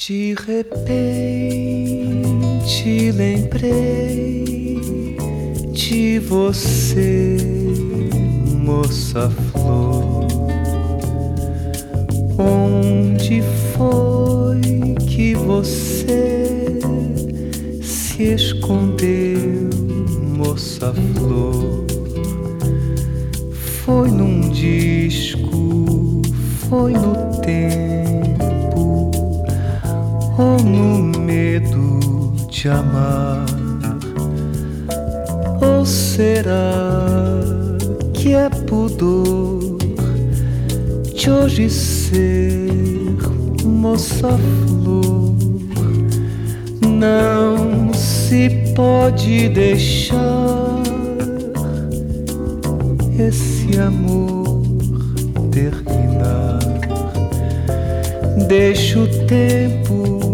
De repente lembrei de você, moça flor. Onde foi que você se escondeu, moça flor? Foi num disco, foi no tempo, de amar? Ou será que é pudor de hoje ser moça flor? Não se pode deixar esse amor terminar. Deixa o tempo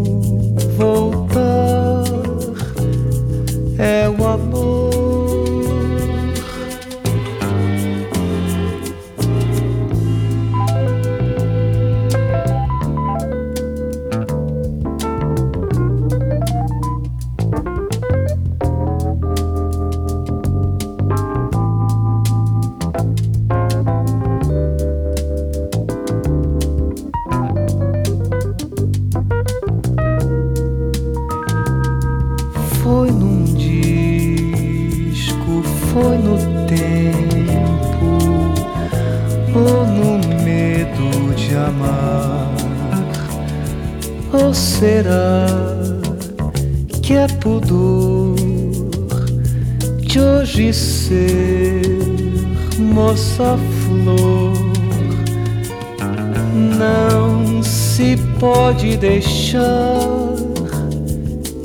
É o amor. Foi num foi no tempo, ou no medo de amar. Ou será que é pudor de hoje ser moça flor? Não se pode deixar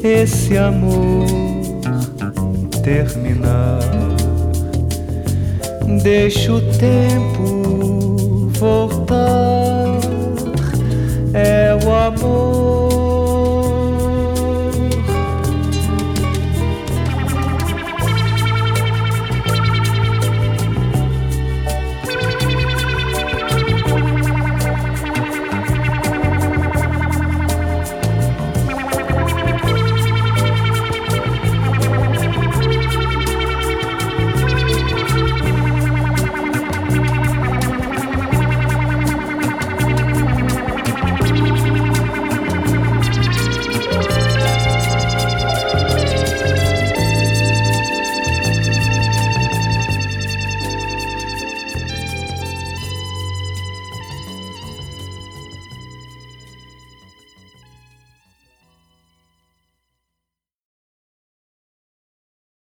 esse amor terminar. Deixa o tempo voltar.